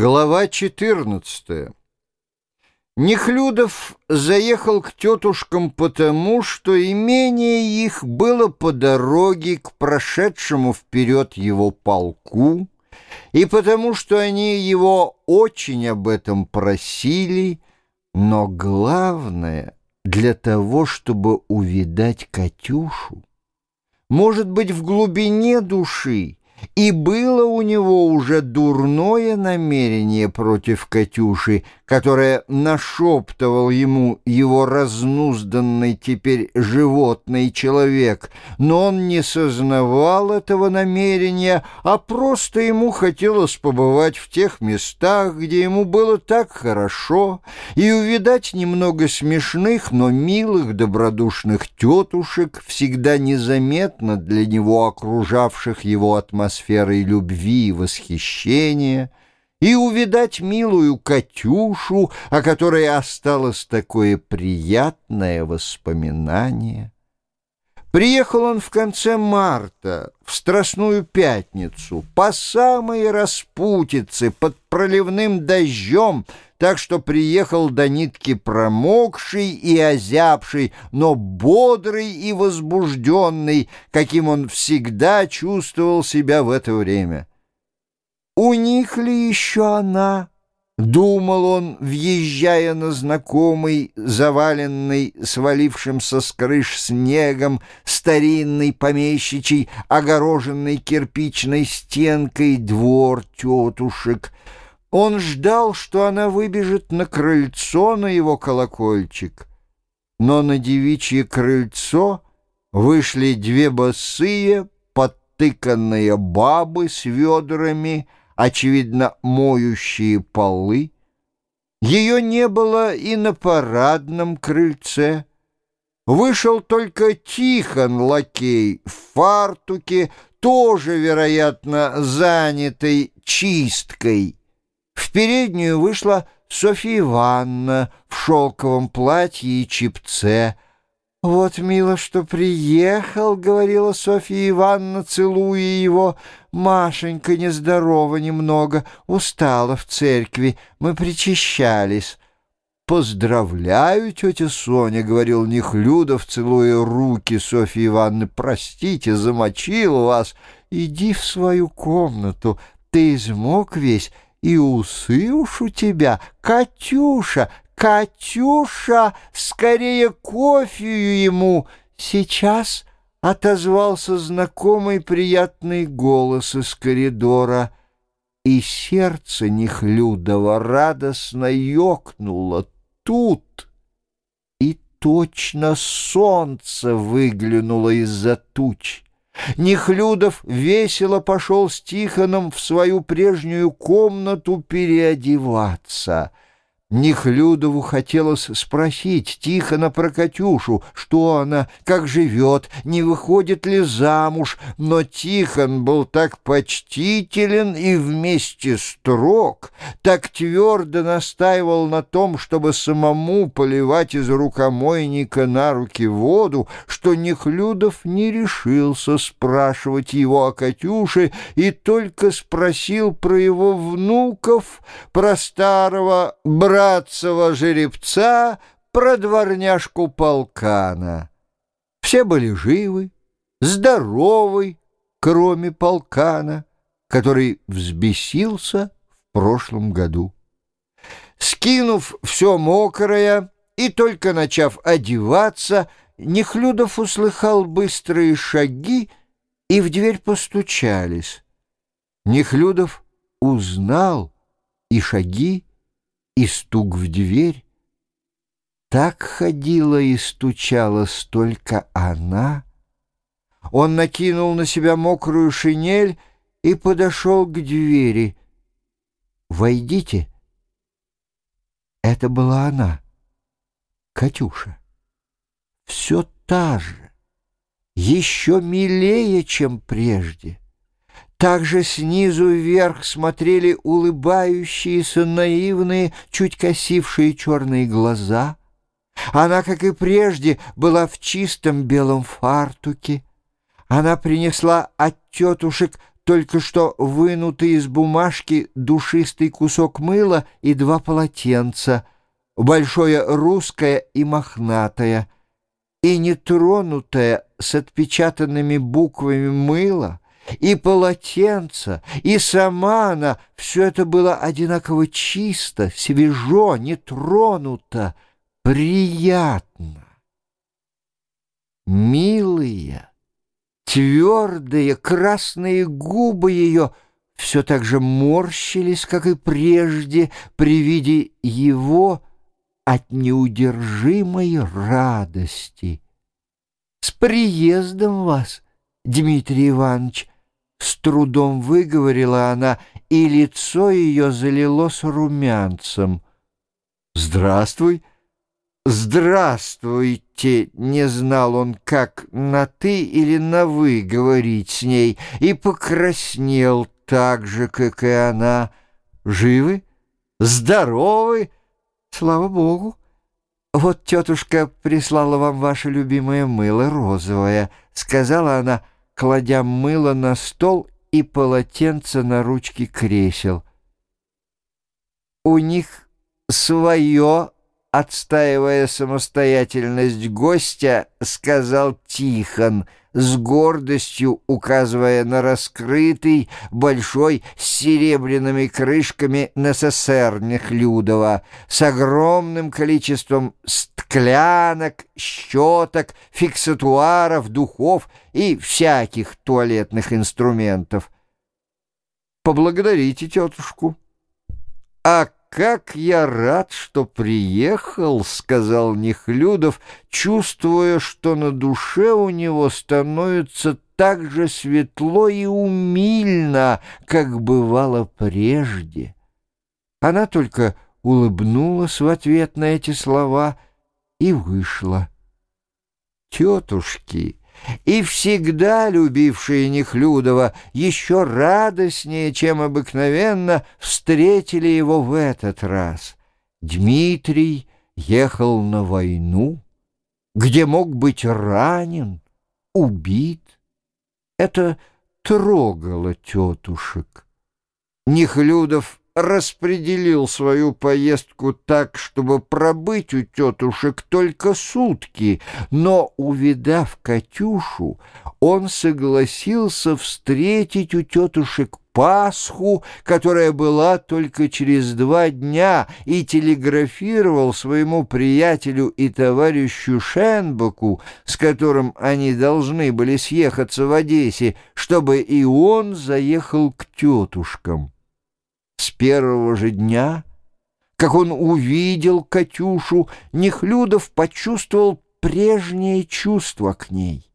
Глава 14 Нехлюдов заехал к тетушкам потому, что имение их было по дороге к прошедшему вперед его полку, и потому, что они его очень об этом просили, но главное — для того, чтобы увидать Катюшу. Может быть, в глубине души и было у него уже дурное намерение против Катюши, которое нашептывал ему его разнузданный теперь животный человек, но он не сознавал этого намерения, а просто ему хотелось побывать в тех местах, где ему было так хорошо, и увидать немного смешных, но милых, добродушных тетушек, всегда незаметно для него окружавших его атмосферу атмосферой любви и восхищения, и увидать милую Катюшу, о которой осталось такое приятное воспоминание. Приехал он в конце марта, в Страстную Пятницу, по самой распутице, под проливным дождем, так что приехал до нитки промокший и озябший, но бодрый и возбужденный, каким он всегда чувствовал себя в это время. «У них ли еще она?» Думал он, въезжая на знакомый, заваленный, свалившимся с крыш снегом, старинный помещичий, огороженный кирпичной стенкой двор тетушек. Он ждал, что она выбежит на крыльцо на его колокольчик. Но на девичье крыльцо вышли две босые, подтыканные бабы с ведрами, очевидно, моющие полы. Ее не было и на парадном крыльце. Вышел только Тихон лакей в фартуке, тоже, вероятно, занятый чисткой. В переднюю вышла Софья Ивановна в шелковом платье и чипце — «Вот, мило, что приехал», — говорила Софья Ивановна, целуя его. «Машенька нездорова немного, устала в церкви, мы причащались». «Поздравляю, тетя Соня», — говорил Нехлюдов, целуя руки Софьи Ивановны. «Простите, замочил вас. Иди в свою комнату, ты измок весь». И усы уж у тебя, Катюша, «Катюша, скорее кофею ему!» «Сейчас!» — отозвался знакомый приятный голос из коридора, и сердце Нехлюдова радостно ёкнуло тут, и точно солнце выглянуло из-за туч. Нехлюдов весело пошел с Тихоном в свою прежнюю комнату переодеваться — Нехлюдову хотелось спросить Тихона про Катюшу, что она, как живет, не выходит ли замуж, но Тихон был так почтителен и вместе строг, так твердо настаивал на том, чтобы самому поливать из рукомойника на руки воду, что Нехлюдов не решился спрашивать его о Катюше и только спросил про его внуков, про старого брата, братцева жеребца про дворняжку полкана. Все были живы, здоровы, кроме полкана, который взбесился в прошлом году. Скинув все мокрое и только начав одеваться, Нехлюдов услыхал быстрые шаги, и в дверь постучались. Нехлюдов узнал и шаги, и стук в дверь. Так ходила и стучала столько она. Он накинул на себя мокрую шинель и подошел к двери. «Войдите». Это была она, Катюша. Все та же, еще милее, чем прежде. Также снизу вверх смотрели улыбающиеся, наивные, чуть косившие черные глаза. Она, как и прежде, была в чистом белом фартуке. Она принесла от тетушек только что вынутый из бумажки душистый кусок мыла и два полотенца, большое русское и мохнатое, и нетронутое с отпечатанными буквами мыло, и полотенце, и сама она, все это было одинаково чисто, свежо, нетронуто, приятно. Милые, твердые красные губы ее все так же морщились, как и прежде, при виде его от неудержимой радости. «С приездом вас, Дмитрий Иванович!» С трудом выговорила она, и лицо ее залилось румянцем. «Здравствуй!» «Здравствуйте!» — не знал он, как на «ты» или на «вы» говорить с ней, и покраснел так же, как и она. «Живы? Здоровы? Слава Богу! Вот тетушка прислала вам ваше любимое мыло розовое», — сказала она, кладя мыло на стол и полотенце на ручки кресел. «У них свое...» отстаивая самостоятельность гостя, сказал Тихон, с гордостью указывая на раскрытый, большой, с серебряными крышками НССР Нехлюдова, с огромным количеством склянок, щеток, фиксатуаров, духов и всяких туалетных инструментов. «Поблагодарите тетушку». «А как я рад, что приехал», — сказал Нехлюдов, чувствуя, что на душе у него становится так же светло и умильно, как бывало прежде. Она только улыбнулась в ответ на эти слова и вышла. «Тетушки!» И всегда любившие Нехлюдова еще радостнее, чем обыкновенно, встретили его в этот раз. Дмитрий ехал на войну, где мог быть ранен, убит. Это трогало тетушек. Нехлюдов распределил свою поездку так, чтобы пробыть у тетушек только сутки, но, увидав Катюшу, он согласился встретить у тетушек Пасху, которая была только через два дня, и телеграфировал своему приятелю и товарищу Шенбаку, с которым они должны были съехаться в Одессе, чтобы и он заехал к тетушкам. С первого же дня, как он увидел Катюшу, Нехлюдов почувствовал прежнее чувство к ней.